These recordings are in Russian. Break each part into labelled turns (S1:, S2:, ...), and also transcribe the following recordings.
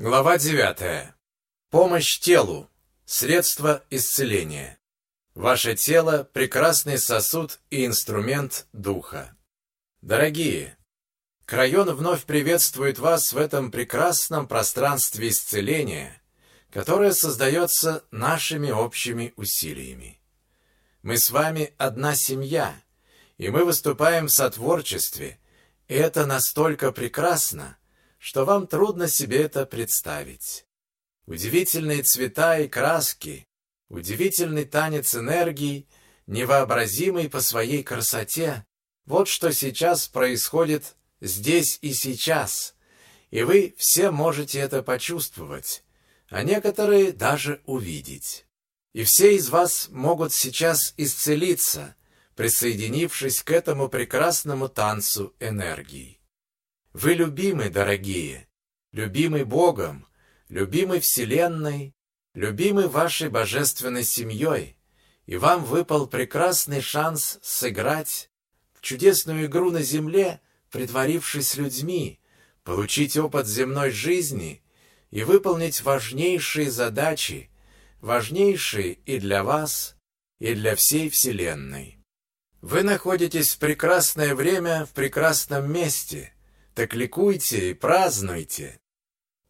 S1: Глава 9. Помощь телу. Средство исцеления. Ваше тело – прекрасный сосуд и инструмент духа. Дорогие, Крайон вновь приветствует вас в этом прекрасном пространстве исцеления, которое создается нашими общими усилиями. Мы с вами одна семья, и мы выступаем в сотворчестве, и это настолько прекрасно, что вам трудно себе это представить. Удивительные цвета и краски, удивительный танец энергии, невообразимый по своей красоте, вот что сейчас происходит здесь и сейчас, и вы все можете это почувствовать, а некоторые даже увидеть. И все из вас могут сейчас исцелиться, присоединившись к этому прекрасному танцу энергии. Вы любимы, дорогие, любимы Богом, любимы Вселенной, любимы вашей божественной семьей, и вам выпал прекрасный шанс сыграть в чудесную игру на земле, притворившись людьми, получить опыт земной жизни и выполнить важнейшие задачи, важнейшие и для вас, и для всей Вселенной. Вы находитесь в прекрасное время в прекрасном месте – так ликуйте и празднуйте.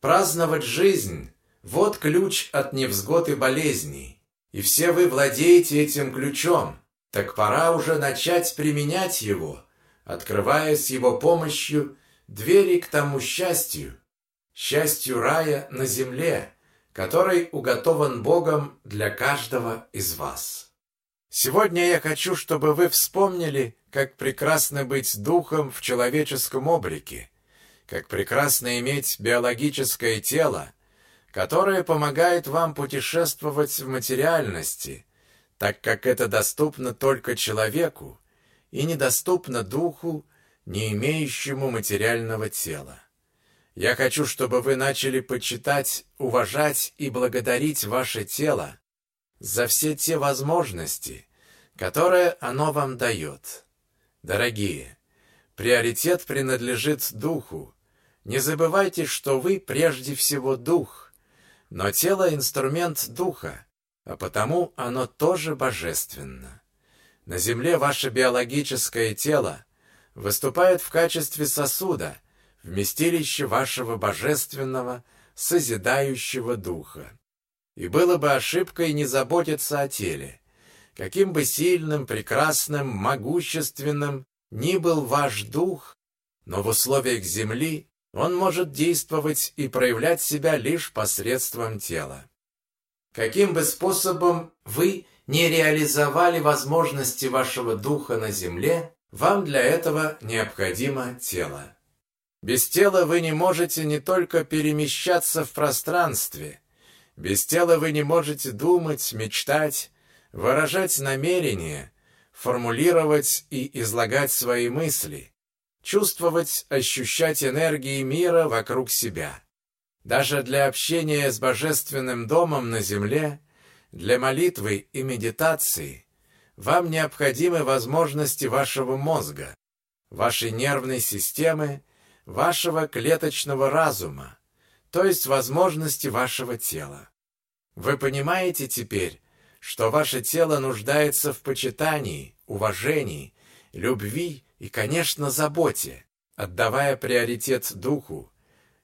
S1: Праздновать жизнь – вот ключ от невзгод и болезней. И все вы владеете этим ключом, так пора уже начать применять его, открывая с его помощью двери к тому счастью, счастью рая на земле, который уготован Богом для каждого из вас. Сегодня я хочу, чтобы вы вспомнили как прекрасно быть духом в человеческом облике, как прекрасно иметь биологическое тело, которое помогает вам путешествовать в материальности, так как это доступно только человеку и недоступно духу, не имеющему материального тела. Я хочу, чтобы вы начали почитать, уважать и благодарить ваше тело за все те возможности, которые оно вам дает. Дорогие, приоритет принадлежит духу. Не забывайте, что вы прежде всего дух, но тело – инструмент духа, а потому оно тоже божественно. На земле ваше биологическое тело выступает в качестве сосуда, вместилище вашего божественного, созидающего духа. И было бы ошибкой не заботиться о теле – Каким бы сильным, прекрасным, могущественным ни был ваш дух, но в условиях Земли он может действовать и проявлять себя лишь посредством тела. Каким бы способом вы не реализовали возможности вашего духа на Земле, вам для этого необходимо тело. Без тела вы не можете не только перемещаться в пространстве, без тела вы не можете думать, мечтать, выражать намерения, формулировать и излагать свои мысли, чувствовать, ощущать энергии мира вокруг себя. Даже для общения с Божественным Домом на земле, для молитвы и медитации вам необходимы возможности вашего мозга, вашей нервной системы, вашего клеточного разума, то есть возможности вашего тела. Вы понимаете теперь, что ваше тело нуждается в почитании, уважении, любви и, конечно, заботе, отдавая приоритет духу.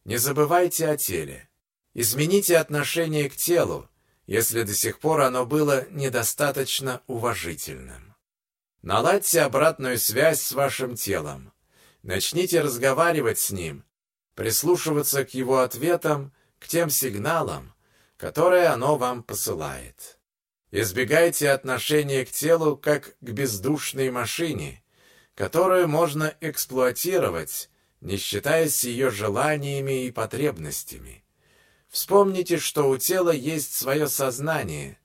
S1: Не забывайте о теле. Измените отношение к телу, если до сих пор оно было недостаточно уважительным. Наладьте обратную связь с вашим телом. Начните разговаривать с ним, прислушиваться к его ответам, к тем сигналам, которые оно вам посылает. Избегайте отношения к телу как к бездушной машине, которую можно эксплуатировать, не считаясь ее желаниями и потребностями. Вспомните, что у тела есть свое сознание,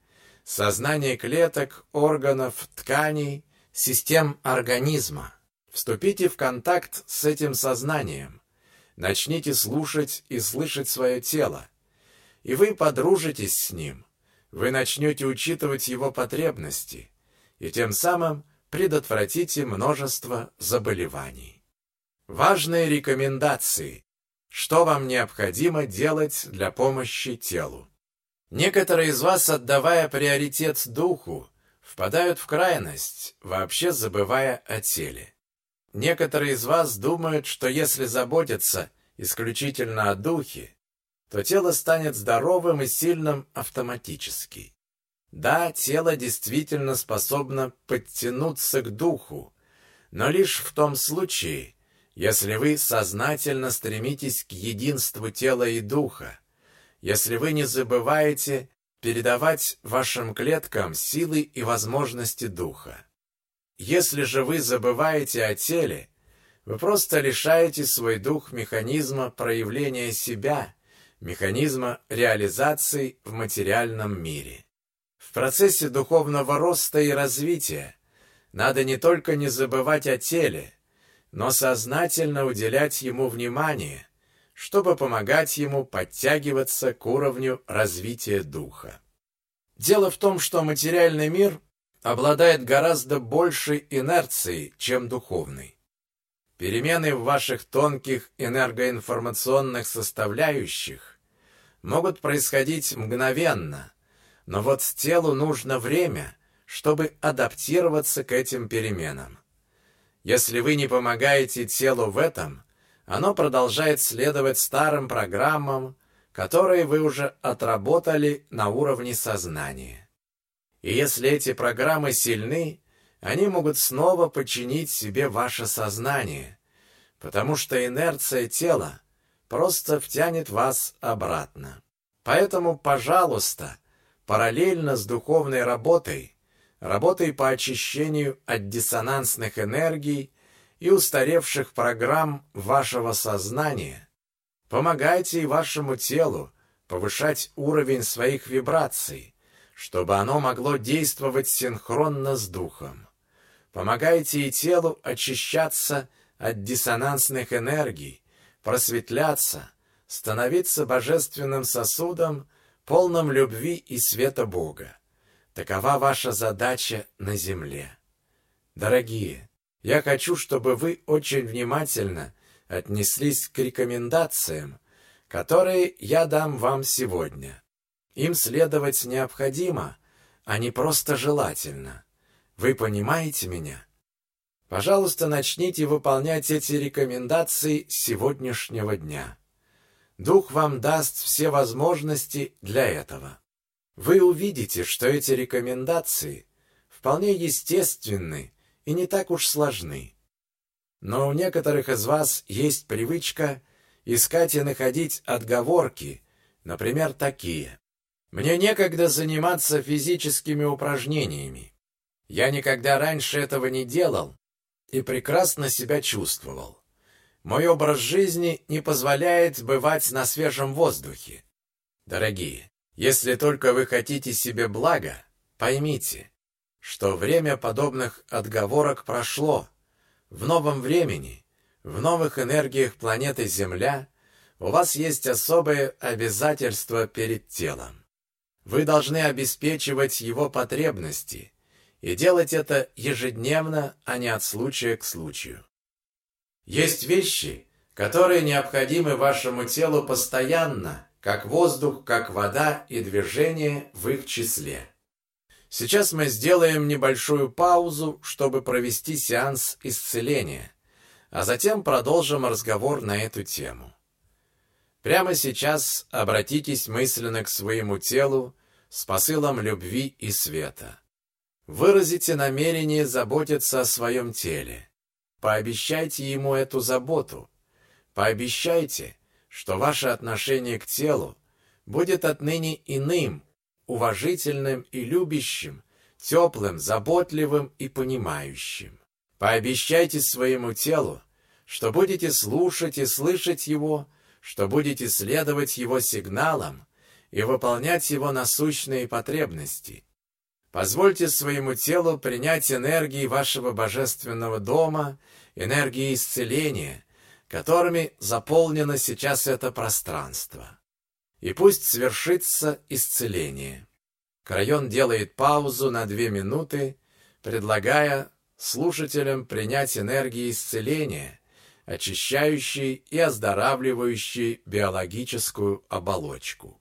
S1: сознание клеток, органов, тканей, систем организма. Вступите в контакт с этим сознанием. Начните слушать и слышать свое тело, и вы подружитесь с ним вы начнете учитывать его потребности и тем самым предотвратите множество заболеваний. Важные рекомендации. что вам необходимо делать для помощи телу. Некоторые из вас, отдавая приоритет духу, впадают в крайность, вообще забывая о теле. Некоторые из вас думают, что если заботиться исключительно о духе, то тело станет здоровым и сильным автоматически. Да, тело действительно способно подтянуться к духу, но лишь в том случае, если вы сознательно стремитесь к единству тела и духа, если вы не забываете передавать вашим клеткам силы и возможности духа. Если же вы забываете о теле, вы просто лишаете свой дух механизма проявления себя, механизма реализации в материальном мире. В процессе духовного роста и развития надо не только не забывать о теле, но сознательно уделять ему внимание, чтобы помогать ему подтягиваться к уровню развития духа. Дело в том, что материальный мир обладает гораздо большей инерцией, чем духовный. Перемены в ваших тонких энергоинформационных составляющих могут происходить мгновенно, но вот телу нужно время, чтобы адаптироваться к этим переменам. Если вы не помогаете телу в этом, оно продолжает следовать старым программам, которые вы уже отработали на уровне сознания. И если эти программы сильны, они могут снова подчинить себе ваше сознание, потому что инерция тела просто втянет вас обратно. Поэтому, пожалуйста, параллельно с духовной работой работой по очищению от диссонансных энергий и устаревших программ вашего сознания. Помогайте и вашему телу повышать уровень своих вибраций, чтобы оно могло действовать синхронно с духом. Помогайте и телу очищаться от диссонансных энергий, просветляться, становиться божественным сосудом, полным любви и света Бога. Такова ваша задача на земле. Дорогие, я хочу, чтобы вы очень внимательно отнеслись к рекомендациям, которые я дам вам сегодня. Им следовать необходимо, а не просто желательно. Вы понимаете меня? Пожалуйста, начните выполнять эти рекомендации с сегодняшнего дня. Дух вам даст все возможности для этого вы увидите, что эти рекомендации вполне естественны и не так уж сложны. Но у некоторых из вас есть привычка искать и находить отговорки, например, такие. Мне некогда заниматься физическими упражнениями. Я никогда раньше этого не делал и прекрасно себя чувствовал. Мой образ жизни не позволяет бывать на свежем воздухе. Дорогие, если только вы хотите себе блага, поймите, что время подобных отговорок прошло. В новом времени, в новых энергиях планеты Земля у вас есть особые обязательства перед телом. Вы должны обеспечивать его потребности и делать это ежедневно, а не от случая к случаю. Есть вещи, которые необходимы вашему телу постоянно – как воздух, как вода и движение в их числе. Сейчас мы сделаем небольшую паузу, чтобы провести сеанс исцеления, а затем продолжим разговор на эту тему. Прямо сейчас обратитесь мысленно к своему телу с посылом любви и света. Выразите намерение заботиться о своем теле. Пообещайте ему эту заботу. Пообещайте, что ваше отношение к телу будет отныне иным, уважительным и любящим, теплым, заботливым и понимающим. Пообещайте своему телу, что будете слушать и слышать его, что будете следовать его сигналам и выполнять его насущные потребности. Позвольте своему телу принять энергии вашего божественного дома, энергии исцеления, которыми заполнено сейчас это пространство. И пусть свершится исцеление. Крайон делает паузу на две минуты, предлагая слушателям принять энергии исцеления, очищающий и оздоравливающий биологическую оболочку.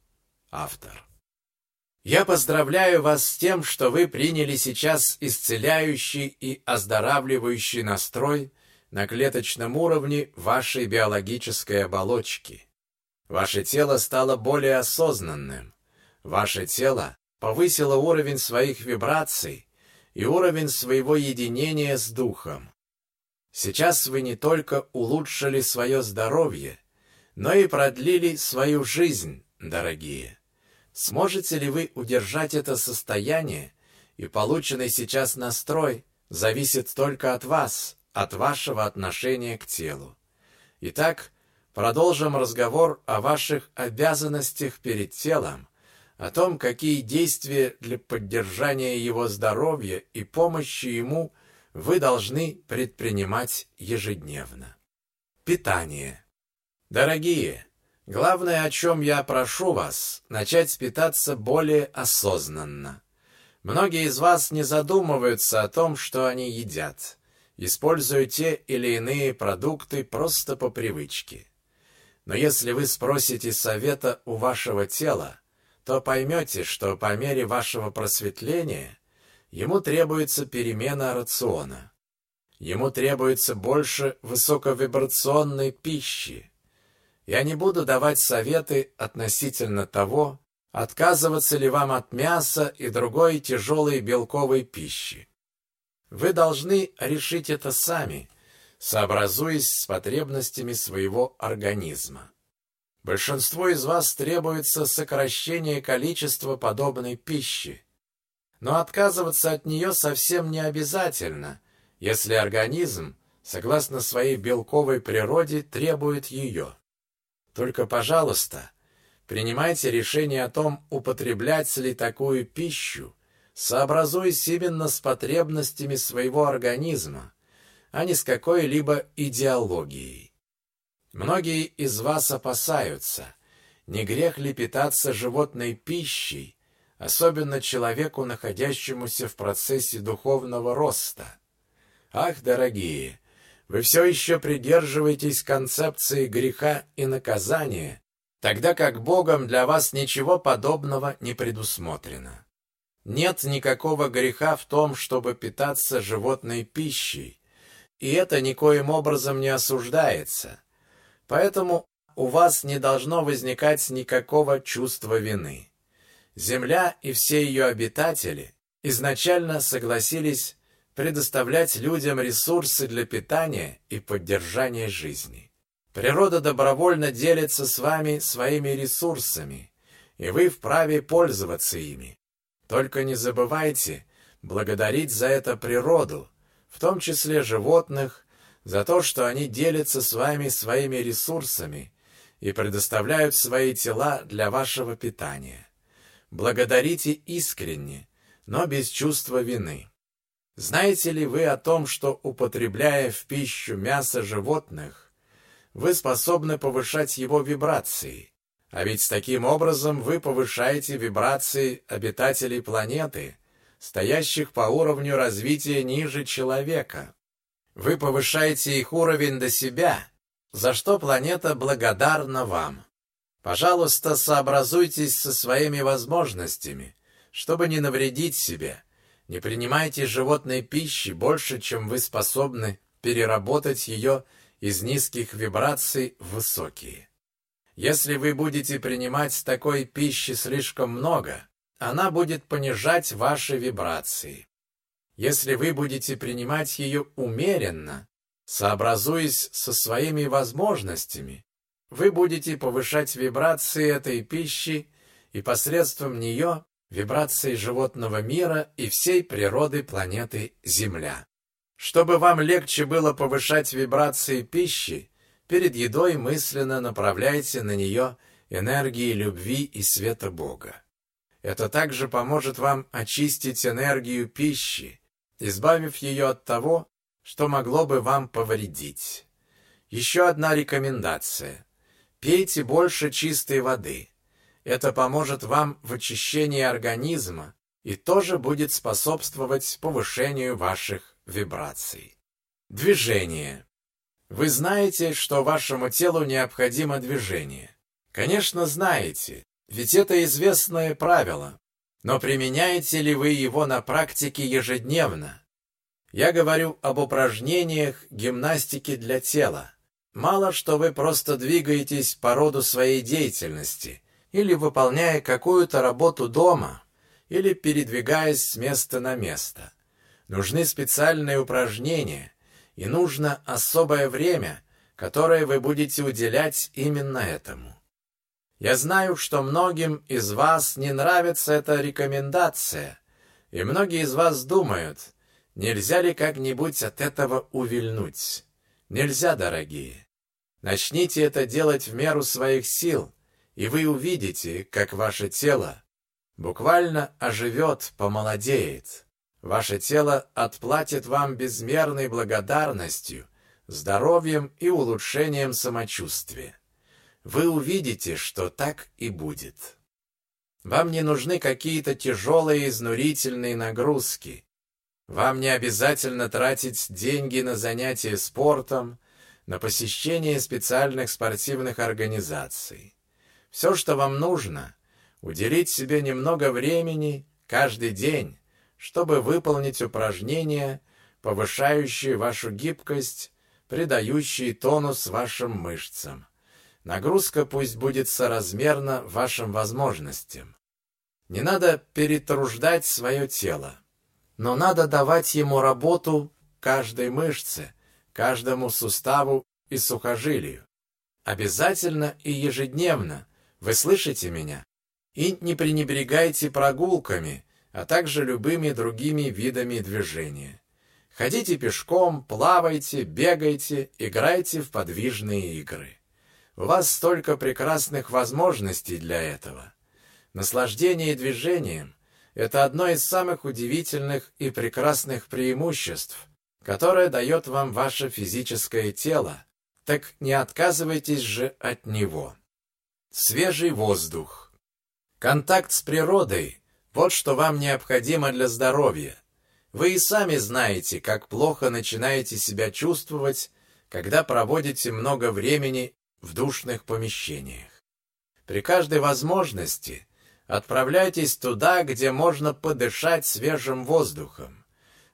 S1: Автор. Я поздравляю вас с тем, что вы приняли сейчас исцеляющий и оздоравливающий настрой на клеточном уровне вашей биологической оболочки. Ваше тело стало более осознанным. Ваше тело повысило уровень своих вибраций и уровень своего единения с Духом. Сейчас вы не только улучшили свое здоровье, но и продлили свою жизнь, дорогие. Сможете ли вы удержать это состояние, и полученный сейчас настрой зависит только от вас, от вашего отношения к телу. Итак, продолжим разговор о ваших обязанностях перед телом, о том, какие действия для поддержания его здоровья и помощи ему вы должны предпринимать ежедневно. Питание. Дорогие, главное, о чем я прошу вас, начать питаться более осознанно. Многие из вас не задумываются о том, что они едят используя те или иные продукты просто по привычке. Но если вы спросите совета у вашего тела, то поймете, что по мере вашего просветления ему требуется перемена рациона. Ему требуется больше высоковибрационной пищи. Я не буду давать советы относительно того, отказываться ли вам от мяса и другой тяжелой белковой пищи. Вы должны решить это сами, сообразуясь с потребностями своего организма. Большинству из вас требуется сокращение количества подобной пищи, но отказываться от нее совсем не обязательно, если организм, согласно своей белковой природе, требует ее. Только, пожалуйста, принимайте решение о том, употреблять ли такую пищу, сообразуясь именно с потребностями своего организма, а не с какой-либо идеологией. Многие из вас опасаются, не грех ли питаться животной пищей, особенно человеку, находящемуся в процессе духовного роста. Ах, дорогие, вы все еще придерживаетесь концепции греха и наказания, тогда как Богом для вас ничего подобного не предусмотрено. Нет никакого греха в том, чтобы питаться животной пищей, и это никоим образом не осуждается. Поэтому у вас не должно возникать никакого чувства вины. Земля и все ее обитатели изначально согласились предоставлять людям ресурсы для питания и поддержания жизни. Природа добровольно делится с вами своими ресурсами, и вы вправе пользоваться ими. Только не забывайте благодарить за это природу, в том числе животных, за то, что они делятся с вами своими ресурсами и предоставляют свои тела для вашего питания. Благодарите искренне, но без чувства вины. Знаете ли вы о том, что, употребляя в пищу мясо животных, вы способны повышать его вибрации, а ведь таким образом вы повышаете вибрации обитателей планеты, стоящих по уровню развития ниже человека. Вы повышаете их уровень до себя, за что планета благодарна вам. Пожалуйста, сообразуйтесь со своими возможностями, чтобы не навредить себе. Не принимайте животной пищи больше, чем вы способны переработать ее из низких вибраций в высокие. Если вы будете принимать такой пищи слишком много, она будет понижать ваши вибрации. Если вы будете принимать ее умеренно, сообразуясь со своими возможностями, вы будете повышать вибрации этой пищи и посредством нее вибрации животного мира и всей природы планеты Земля. Чтобы вам легче было повышать вибрации пищи, Перед едой мысленно направляйте на нее энергии любви и света Бога. Это также поможет вам очистить энергию пищи, избавив ее от того, что могло бы вам повредить. Еще одна рекомендация. Пейте больше чистой воды. Это поможет вам в очищении организма и тоже будет способствовать повышению ваших вибраций. Движение. Вы знаете, что вашему телу необходимо движение. Конечно, знаете, ведь это известное правило. Но применяете ли вы его на практике ежедневно? Я говорю об упражнениях гимнастики для тела. Мало что вы просто двигаетесь по роду своей деятельности или выполняя какую-то работу дома, или передвигаясь с места на место. Нужны специальные упражнения, и нужно особое время, которое вы будете уделять именно этому. Я знаю, что многим из вас не нравится эта рекомендация, и многие из вас думают, нельзя ли как-нибудь от этого увильнуть. Нельзя, дорогие. Начните это делать в меру своих сил, и вы увидите, как ваше тело буквально оживет, помолодеет. Ваше тело отплатит вам безмерной благодарностью, здоровьем и улучшением самочувствия вы увидите, что так и будет. Вам не нужны какие-то тяжелые изнурительные нагрузки. Вам не обязательно тратить деньги на занятия спортом, на посещение специальных спортивных организаций. Все, что вам нужно, уделить себе немного времени каждый день, чтобы выполнить упражнения, повышающие вашу гибкость, придающие тонус вашим мышцам. Нагрузка пусть будет соразмерна вашим возможностям. Не надо перетруждать свое тело, но надо давать ему работу каждой мышце, каждому суставу и сухожилию. Обязательно и ежедневно, вы слышите меня? И не пренебрегайте прогулками, а также любыми другими видами движения. Ходите пешком, плавайте, бегайте, играйте в подвижные игры. У вас столько прекрасных возможностей для этого. Наслаждение движением – это одно из самых удивительных и прекрасных преимуществ, которое дает вам ваше физическое тело. Так не отказывайтесь же от него. Свежий воздух. Контакт с природой – вот что вам необходимо для здоровья. Вы и сами знаете, как плохо начинаете себя чувствовать, когда проводите много времени в душных помещениях. При каждой возможности отправляйтесь туда, где можно подышать свежим воздухом.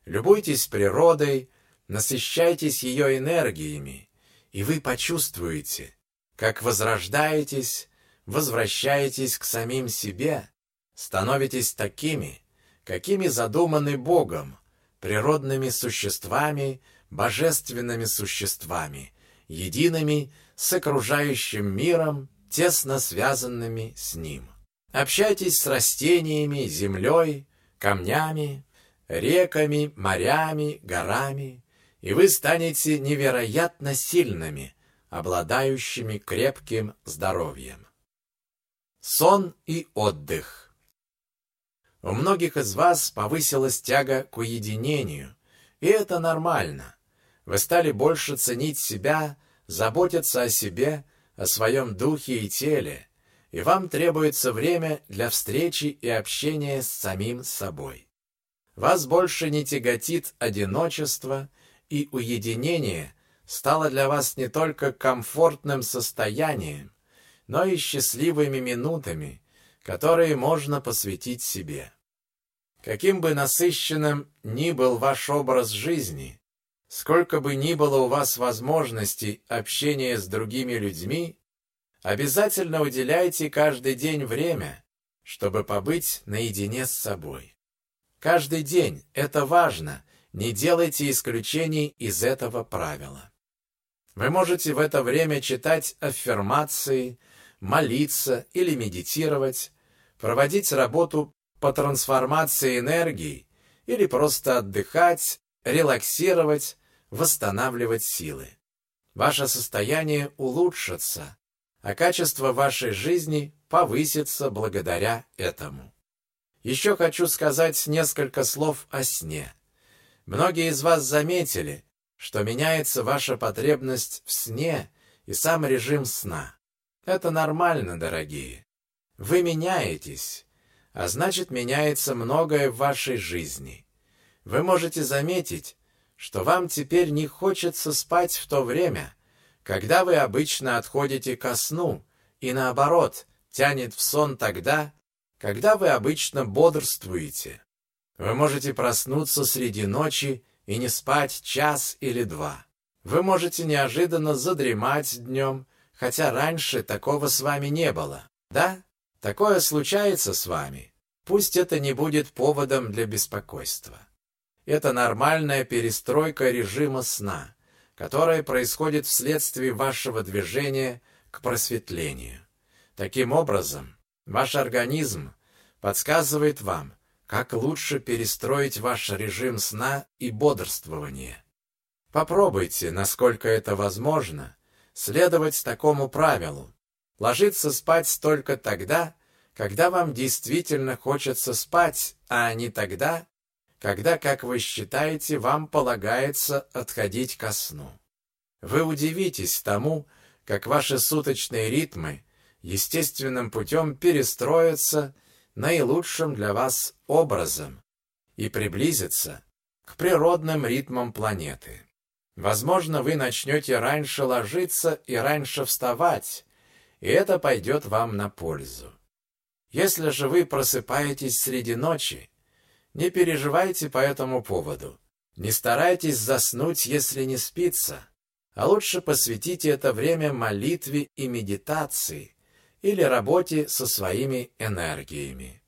S1: Любуйтесь природой, насыщайтесь ее энергиями, и вы почувствуете, как возрождаетесь, возвращаетесь к самим себе, становитесь такими, какими задуманы Богом, природными существами, божественными существами, едиными с окружающим миром, тесно связанными с ним. Общайтесь с растениями, землей, камнями, реками, морями, горами, и вы станете невероятно сильными, обладающими крепким здоровьем. Сон и отдых. У многих из вас повысилась тяга к уединению, и это нормально. Вы стали больше ценить себя, заботиться о себе, о своем духе и теле, и вам требуется время для встречи и общения с самим собой. Вас больше не тяготит одиночество, и уединение стало для вас не только комфортным состоянием, но и счастливыми минутами, которые можно посвятить себе. Каким бы насыщенным ни был ваш образ жизни, Сколько бы ни было у вас возможностей общения с другими людьми, обязательно уделяйте каждый день время, чтобы побыть наедине с собой. Каждый день – это важно, не делайте исключений из этого правила. Вы можете в это время читать аффирмации, молиться или медитировать, проводить работу по трансформации энергии или просто отдыхать, релаксировать, восстанавливать силы. Ваше состояние улучшится, а качество вашей жизни повысится благодаря этому. Еще хочу сказать несколько слов о сне. Многие из вас заметили, что меняется ваша потребность в сне и сам режим сна. Это нормально, дорогие. Вы меняетесь, а значит меняется многое в вашей жизни. Вы можете заметить, что вам теперь не хочется спать в то время, когда вы обычно отходите ко сну, и наоборот, тянет в сон тогда, когда вы обычно бодрствуете. Вы можете проснуться среди ночи и не спать час или два. Вы можете неожиданно задремать днем, хотя раньше такого с вами не было. Да? Такое случается с вами. Пусть это не будет поводом для беспокойства. Это нормальная перестройка режима сна, которая происходит вследствие вашего движения к просветлению. Таким образом, ваш организм подсказывает вам, как лучше перестроить ваш режим сна и бодрствования. Попробуйте, насколько это возможно, следовать такому правилу, Ложиться спать только тогда, когда вам действительно хочется спать, а не тогда, когда, как вы считаете, вам полагается отходить ко сну. Вы удивитесь тому, как ваши суточные ритмы естественным путем перестроятся наилучшим для вас образом и приблизятся к природным ритмам планеты. Возможно, вы начнете раньше ложиться и раньше вставать, и это пойдет вам на пользу. Если же вы просыпаетесь среди ночи, не переживайте по этому поводу. Не старайтесь заснуть, если не спится, а лучше посвятите это время молитве и медитации или работе со своими энергиями.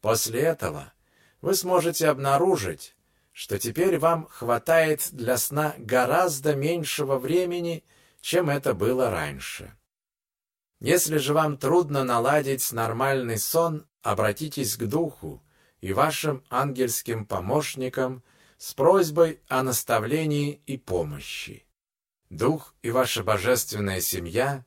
S1: После этого вы сможете обнаружить, что теперь вам хватает для сна гораздо меньшего времени, чем это было раньше. Если же вам трудно наладить нормальный сон, обратитесь к Духу и вашим ангельским помощникам с просьбой о наставлении и помощи. Дух и ваша божественная семья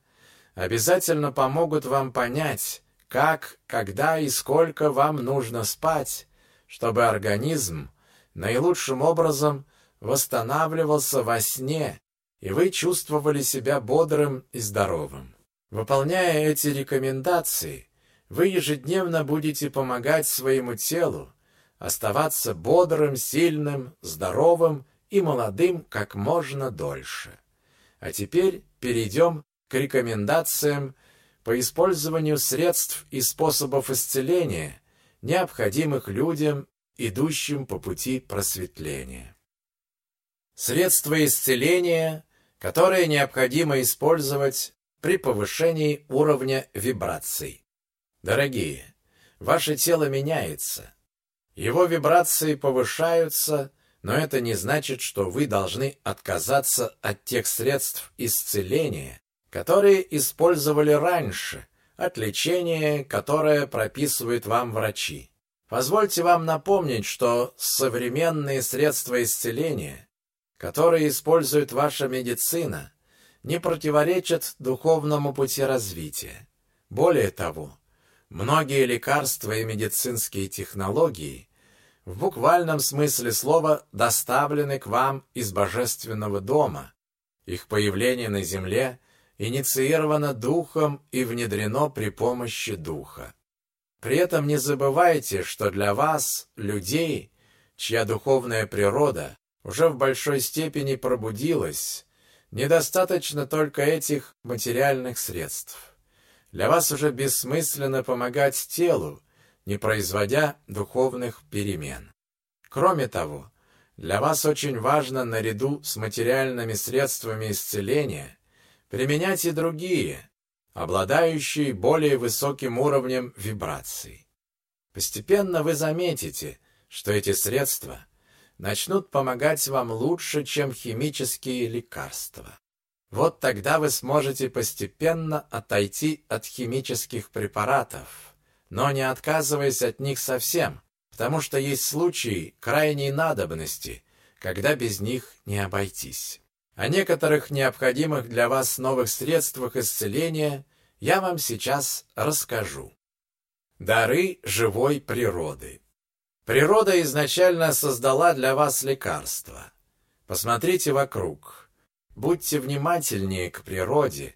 S1: обязательно помогут вам понять, как, когда и сколько вам нужно спать, чтобы организм наилучшим образом восстанавливался во сне, и вы чувствовали себя бодрым и здоровым. Выполняя эти рекомендации, вы ежедневно будете помогать своему телу оставаться бодрым, сильным, здоровым и молодым как можно дольше. А теперь перейдем к рекомендациям по использованию средств и способов исцеления, необходимых людям, идущим по пути просветления. Средства исцеления, которые необходимо использовать при повышении уровня вибраций. Дорогие, ваше тело меняется. Его вибрации повышаются, но это не значит, что вы должны отказаться от тех средств исцеления, которые использовали раньше, от лечения, которое прописывают вам врачи. Позвольте вам напомнить, что современные средства исцеления, которые использует ваша медицина, не противоречат духовному пути развития. Более того, многие лекарства и медицинские технологии в буквальном смысле слова доставлены к вам из божественного дома. Их появление на земле инициировано духом и внедрено при помощи духа. При этом не забывайте, что для вас, людей, чья духовная природа уже в большой степени пробудилась, Недостаточно только этих материальных средств. Для вас уже бессмысленно помогать телу, не производя духовных перемен. Кроме того, для вас очень важно наряду с материальными средствами исцеления применять и другие, обладающие более высоким уровнем вибраций. Постепенно вы заметите, что эти средства начнут помогать вам лучше, чем химические лекарства. Вот тогда вы сможете постепенно отойти от химических препаратов, но не отказываясь от них совсем, потому что есть случаи крайней надобности, когда без них не обойтись. О некоторых необходимых для вас новых средствах исцеления я вам сейчас расскажу. Дары живой природы. Природа изначально создала для вас лекарства. Посмотрите вокруг. Будьте внимательнее к природе,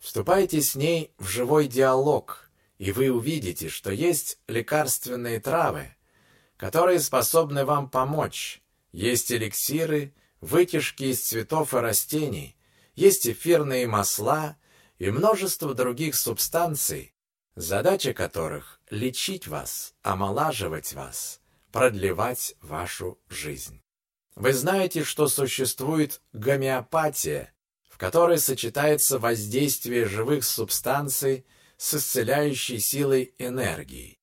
S1: вступайте с ней в живой диалог, и вы увидите, что есть лекарственные травы, которые способны вам помочь, есть эликсиры, вытяжки из цветов и растений, есть эфирные масла и множество других субстанций, задача которых – лечить вас, омолаживать вас, продлевать вашу жизнь. Вы знаете, что существует гомеопатия, в которой сочетается воздействие живых субстанций с исцеляющей силой энергии.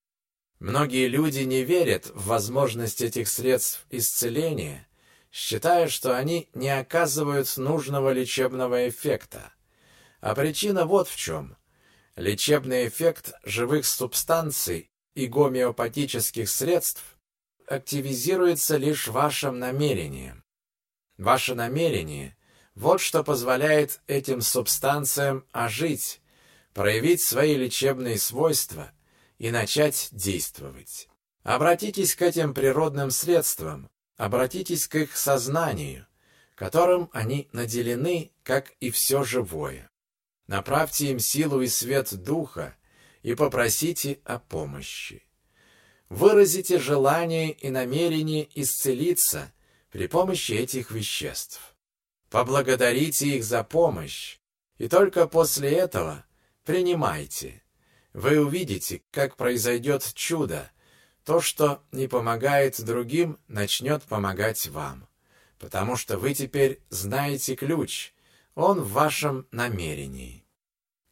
S1: Многие люди не верят в возможность этих средств исцеления, считая, что они не оказывают нужного лечебного эффекта. А причина вот в чем. Лечебный эффект живых субстанций и гомеопатических средств активизируется лишь вашим намерением. Ваше намерение – вот что позволяет этим субстанциям ожить, проявить свои лечебные свойства и начать действовать. Обратитесь к этим природным средствам, обратитесь к их сознанию, которым они наделены, как и все живое. Направьте им силу и свет духа и попросите о помощи. Выразите желание и намерение исцелиться при помощи этих веществ. Поблагодарите их за помощь, и только после этого принимайте. Вы увидите, как произойдет чудо. То, что не помогает другим, начнет помогать вам. Потому что вы теперь знаете ключ. Он в вашем намерении.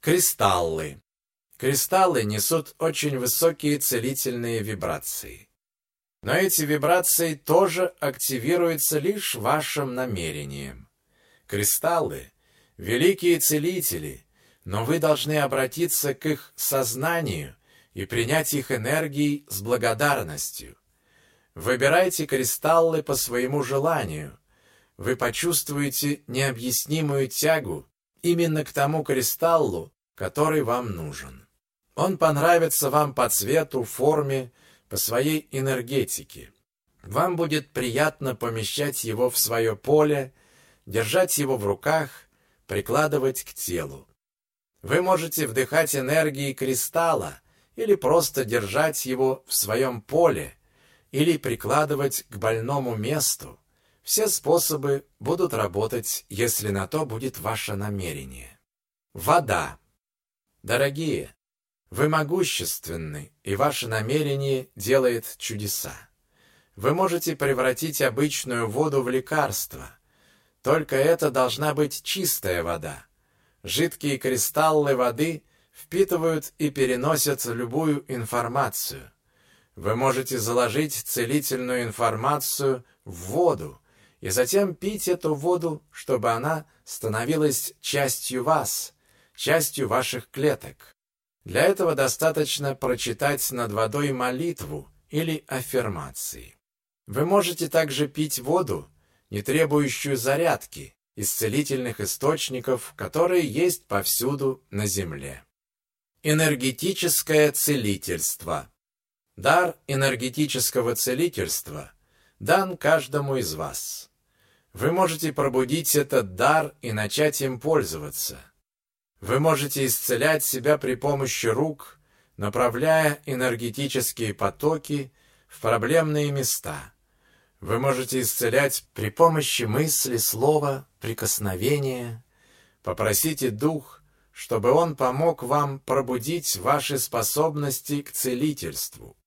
S1: Кристаллы. Кристаллы несут очень высокие целительные вибрации. Но эти вибрации тоже активируются лишь вашим намерением. Кристаллы – великие целители, но вы должны обратиться к их сознанию и принять их энергии с благодарностью. Выбирайте кристаллы по своему желанию. Вы почувствуете необъяснимую тягу именно к тому кристаллу, который вам нужен. Он понравится вам по цвету, форме, по своей энергетике. Вам будет приятно помещать его в свое поле, держать его в руках, прикладывать к телу. Вы можете вдыхать энергии кристалла или просто держать его в своем поле, или прикладывать к больному месту. Все способы будут работать, если на то будет ваше намерение. Вода. Дорогие, вы могущественны, и ваше намерение делает чудеса. Вы можете превратить обычную воду в лекарство. Только это должна быть чистая вода. Жидкие кристаллы воды впитывают и переносят любую информацию. Вы можете заложить целительную информацию в воду и затем пить эту воду, чтобы она становилась частью вас, частью ваших клеток. Для этого достаточно прочитать над водой молитву или аффирмации. Вы можете также пить воду, не требующую зарядки, из целительных источников, которые есть повсюду на Земле. Энергетическое целительство. Дар энергетического целительства дан каждому из вас. Вы можете пробудить этот дар и начать им пользоваться. Вы можете исцелять себя при помощи рук, направляя энергетические потоки в проблемные места. Вы можете исцелять при помощи мысли, слова, прикосновения. Попросите Дух, чтобы Он помог вам пробудить ваши способности к целительству.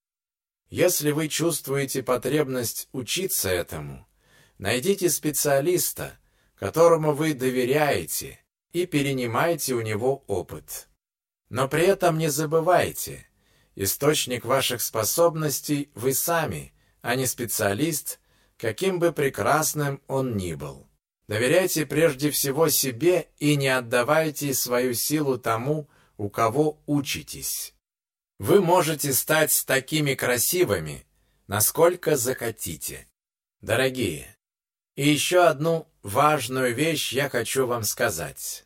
S1: Если вы чувствуете потребность учиться этому, найдите специалиста, которому вы доверяете – и перенимайте у него опыт. Но при этом не забывайте, источник ваших способностей вы сами, а не специалист, каким бы прекрасным он ни был. Доверяйте прежде всего себе и не отдавайте свою силу тому, у кого учитесь. Вы можете стать такими красивыми, насколько захотите. Дорогие, и еще одну важную вещь я хочу вам сказать.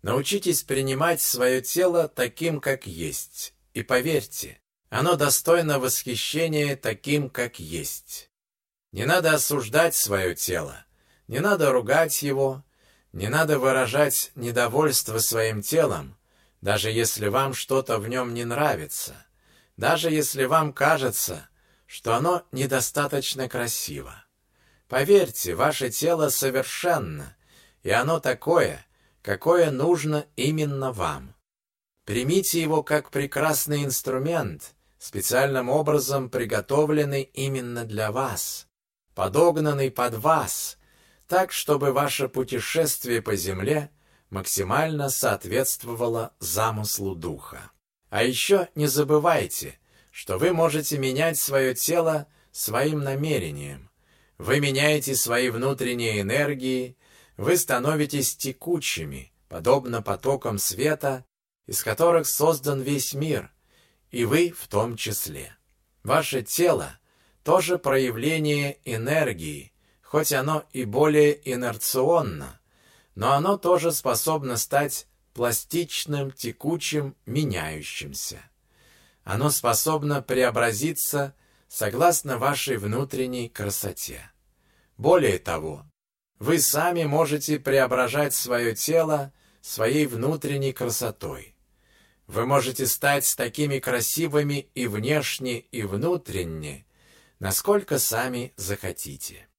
S1: Научитесь принимать свое тело таким, как есть. И поверьте, оно достойно восхищения таким, как есть. Не надо осуждать свое тело, не надо ругать его, не надо выражать недовольство своим телом, даже если вам что-то в нем не нравится, даже если вам кажется, что оно недостаточно красиво. Поверьте, ваше тело совершенно, и оно такое, какое нужно именно вам. Примите его как прекрасный инструмент, специальным образом приготовленный именно для вас, подогнанный под вас, так, чтобы ваше путешествие по земле максимально соответствовало замыслу духа. А еще не забывайте, что вы можете менять свое тело своим намерением. Вы меняете свои внутренние энергии, вы становитесь текучими, подобно потокам света, из которых создан весь мир, и вы в том числе. Ваше тело – тоже проявление энергии, хоть оно и более инерционно, но оно тоже способно стать пластичным, текучим, меняющимся. Оно способно преобразиться согласно вашей внутренней красоте. Более того, вы сами можете преображать свое тело своей внутренней красотой. Вы можете стать такими красивыми и внешне, и внутренне, насколько сами захотите.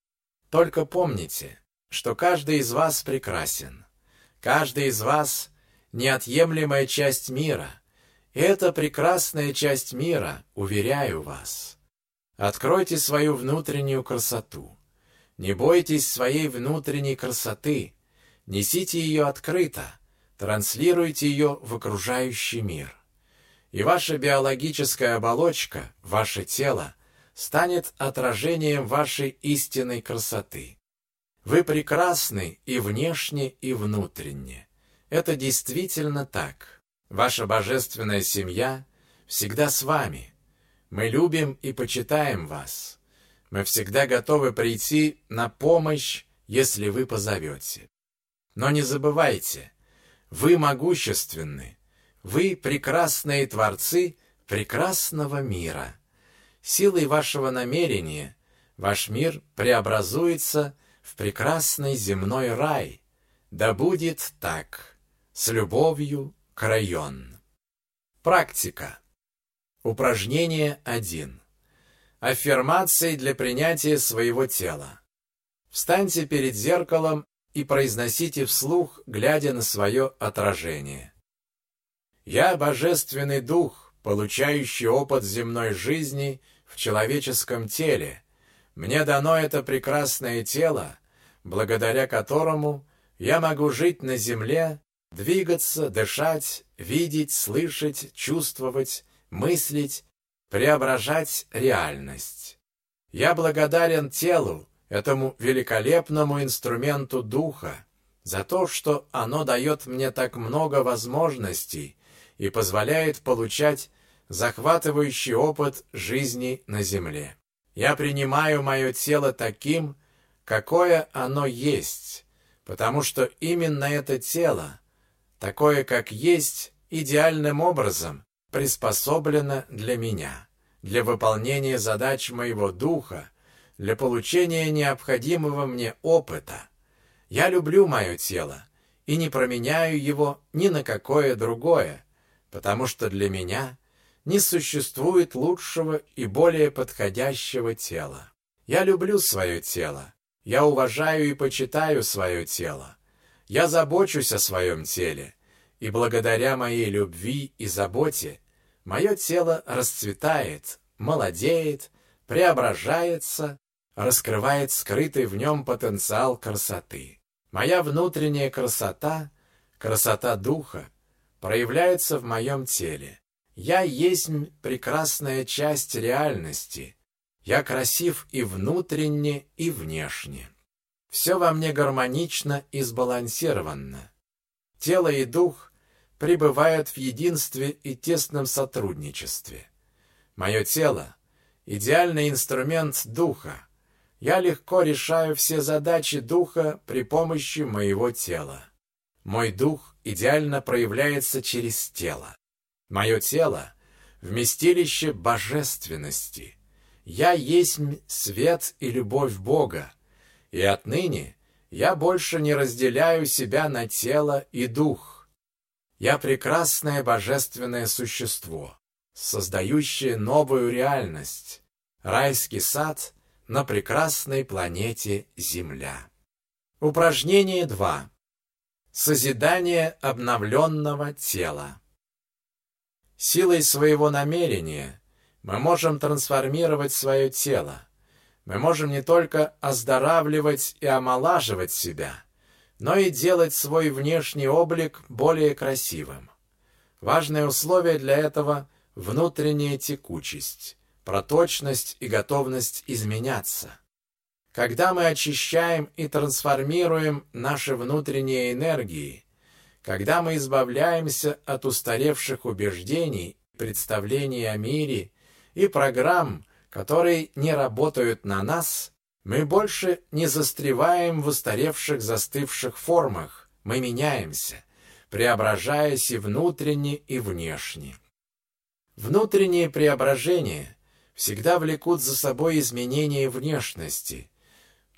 S1: Только помните, что каждый из вас прекрасен. Каждый из вас – неотъемлемая часть мира. И эта прекрасная часть мира, уверяю вас. Откройте свою внутреннюю красоту. Не бойтесь своей внутренней красоты. Несите ее открыто. Транслируйте ее в окружающий мир. И ваша биологическая оболочка, ваше тело, станет отражением вашей истинной красоты. Вы прекрасны и внешне, и внутренне. Это действительно так. Ваша божественная семья всегда с вами. Мы любим и почитаем вас. Мы всегда готовы прийти на помощь, если вы позовете. Но не забывайте, вы могущественны, вы прекрасные творцы прекрасного мира. Силой вашего намерения ваш мир преобразуется в прекрасный земной рай. Да будет так. С любовью, Крайон. Практика. Упражнение 1. Аффирмации для принятия своего тела. Встаньте перед зеркалом и произносите вслух, глядя на свое отражение. «Я божественный дух, получающий опыт земной жизни в человеческом теле. Мне дано это прекрасное тело, благодаря которому я могу жить на земле, двигаться, дышать, видеть, слышать, чувствовать, мыслить преображать реальность. Я благодарен телу, этому великолепному инструменту духа, за то, что оно дает мне так много возможностей и позволяет получать захватывающий опыт жизни на Земле. Я принимаю мое тело таким, какое оно есть, потому что именно это тело, такое как есть, идеальным образом приспособлено для меня, для выполнения задач моего духа, для получения необходимого мне опыта. Я люблю мое тело и не променяю его ни на какое другое, потому что для меня не существует лучшего и более подходящего тела. Я люблю свое тело, я уважаю и почитаю свое тело, я забочусь о своем теле, и благодаря моей любви и заботе мое тело расцветает, молодеет, преображается, раскрывает скрытый в нем потенциал красоты. Моя внутренняя красота, красота духа, проявляется в моем теле. Я есть прекрасная часть реальности. Я красив и внутренне, и внешне. Все во мне гармонично и сбалансировано. Тело и дух пребывают в единстве и тесном сотрудничестве. Мое тело – идеальный инструмент духа. Я легко решаю все задачи духа при помощи моего тела. Мой дух идеально проявляется через тело. Мое тело – вместилище божественности. Я есть свет и любовь Бога, и отныне я больше не разделяю себя на тело и дух. Я прекрасное божественное существо, создающее новую реальность, райский сад на прекрасной планете Земля. Упражнение 2. Созидание обновленного тела. Силой своего намерения мы можем трансформировать свое тело. Мы можем не только оздоравливать и омолаживать себя, но и делать свой внешний облик более красивым. Важное условие для этого – внутренняя текучесть, проточность и готовность изменяться. Когда мы очищаем и трансформируем наши внутренние энергии, когда мы избавляемся от устаревших убеждений, представлений о мире и программ, которые не работают на нас, мы больше не застреваем в устаревших застывших формах, мы меняемся, преображаясь и внутренне, и внешне. Внутренние преображения всегда влекут за собой изменение внешности,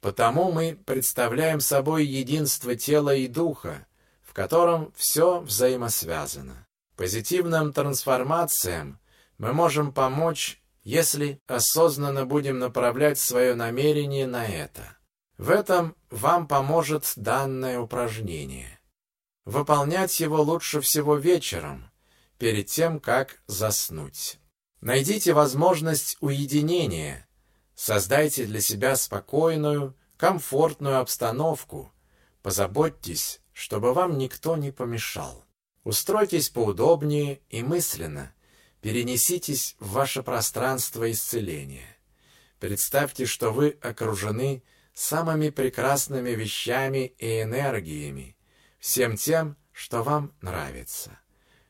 S1: Потому мы представляем собой единство тела и духа, в котором все взаимосвязано. Позитивным трансформациям мы можем помочь, если осознанно будем направлять свое намерение на это. В этом вам поможет данное упражнение. Выполнять его лучше всего вечером, перед тем, как заснуть. Найдите возможность уединения – Создайте для себя спокойную, комфортную обстановку. Позаботьтесь, чтобы вам никто не помешал. Устройтесь поудобнее и мысленно перенеситесь в ваше пространство исцеления. Представьте, что вы окружены самыми прекрасными вещами и энергиями, всем тем, что вам нравится.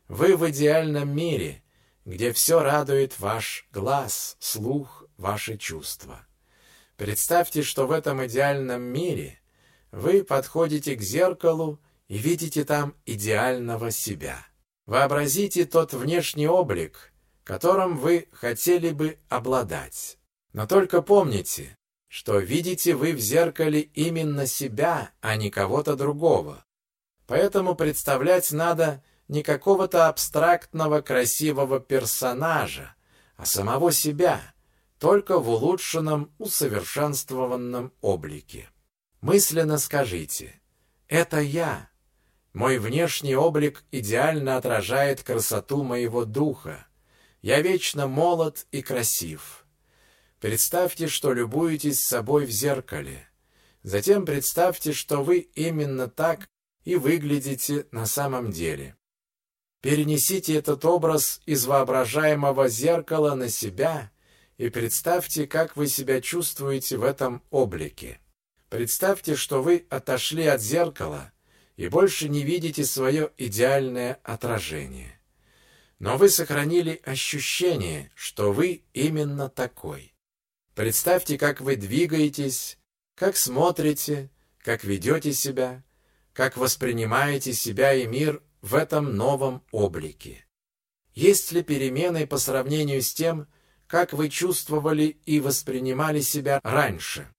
S1: Вы в идеальном мире, где все радует ваш глаз, слух, ваши чувства. Представьте, что в этом идеальном мире вы подходите к зеркалу и видите там идеального себя. Вообразите тот внешний облик, которым вы хотели бы обладать. Но только помните, что видите вы в зеркале именно себя, а не кого-то другого. Поэтому представлять надо не какого-то абстрактного красивого персонажа, а самого себя, только в улучшенном, усовершенствованном облике. Мысленно скажите «Это я». Мой внешний облик идеально отражает красоту моего духа. Я вечно молод и красив. Представьте, что любуетесь собой в зеркале. Затем представьте, что вы именно так и выглядите на самом деле. Перенесите этот образ из воображаемого зеркала на себя и представьте, как вы себя чувствуете в этом облике. Представьте, что вы отошли от зеркала и больше не видите свое идеальное отражение. Но вы сохранили ощущение, что вы именно такой. Представьте, как вы двигаетесь, как смотрите, как ведете себя, как воспринимаете себя и мир в этом новом облике. Есть ли перемены по сравнению с тем, как вы чувствовали и воспринимали себя раньше.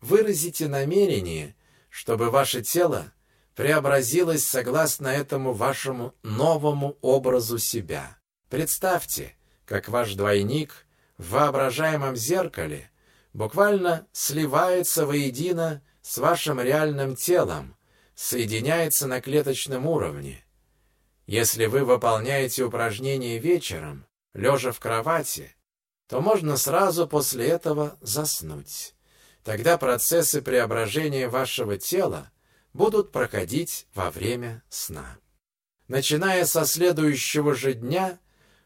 S1: Выразите намерение, чтобы ваше тело преобразилось согласно этому вашему новому образу себя. Представьте, как ваш двойник в воображаемом зеркале буквально сливается воедино с вашим реальным телом, соединяется на клеточном уровне. Если вы выполняете упражнение вечером, лежа в кровати, то можно сразу после этого заснуть. Тогда процессы преображения вашего тела будут проходить во время сна. Начиная со следующего же дня,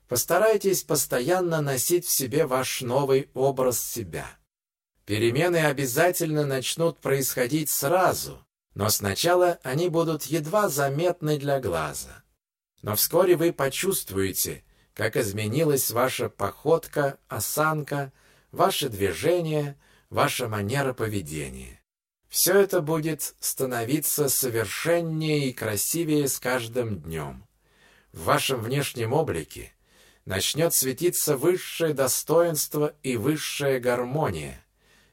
S1: постарайтесь постоянно носить в себе ваш новый образ себя. Перемены обязательно начнут происходить сразу, но сначала они будут едва заметны для глаза. Но вскоре вы почувствуете, как изменилась ваша походка, осанка, ваши движения, ваша манера поведения. Все это будет становиться совершеннее и красивее с каждым днем. В вашем внешнем облике начнет светиться высшее достоинство и высшая гармония.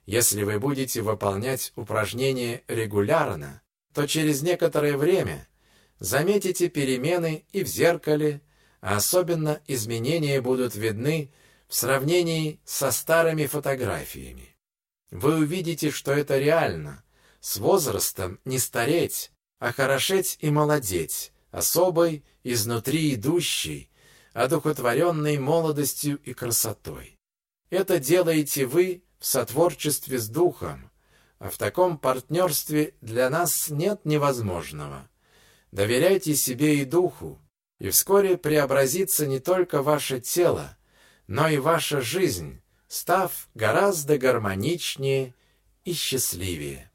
S1: Если вы будете выполнять упражнения регулярно, то через некоторое время заметите перемены и в зеркале, а особенно изменения будут видны в сравнении со старыми фотографиями. Вы увидите, что это реально. С возрастом не стареть, а хорошеть и молодеть, особой, изнутри идущей, одухотворенной молодостью и красотой. Это делаете вы в сотворчестве с Духом, а в таком партнерстве для нас нет невозможного. Доверяйте себе и Духу, и вскоре преобразится не только ваше тело, но и ваша жизнь, став гораздо гармоничнее и счастливее.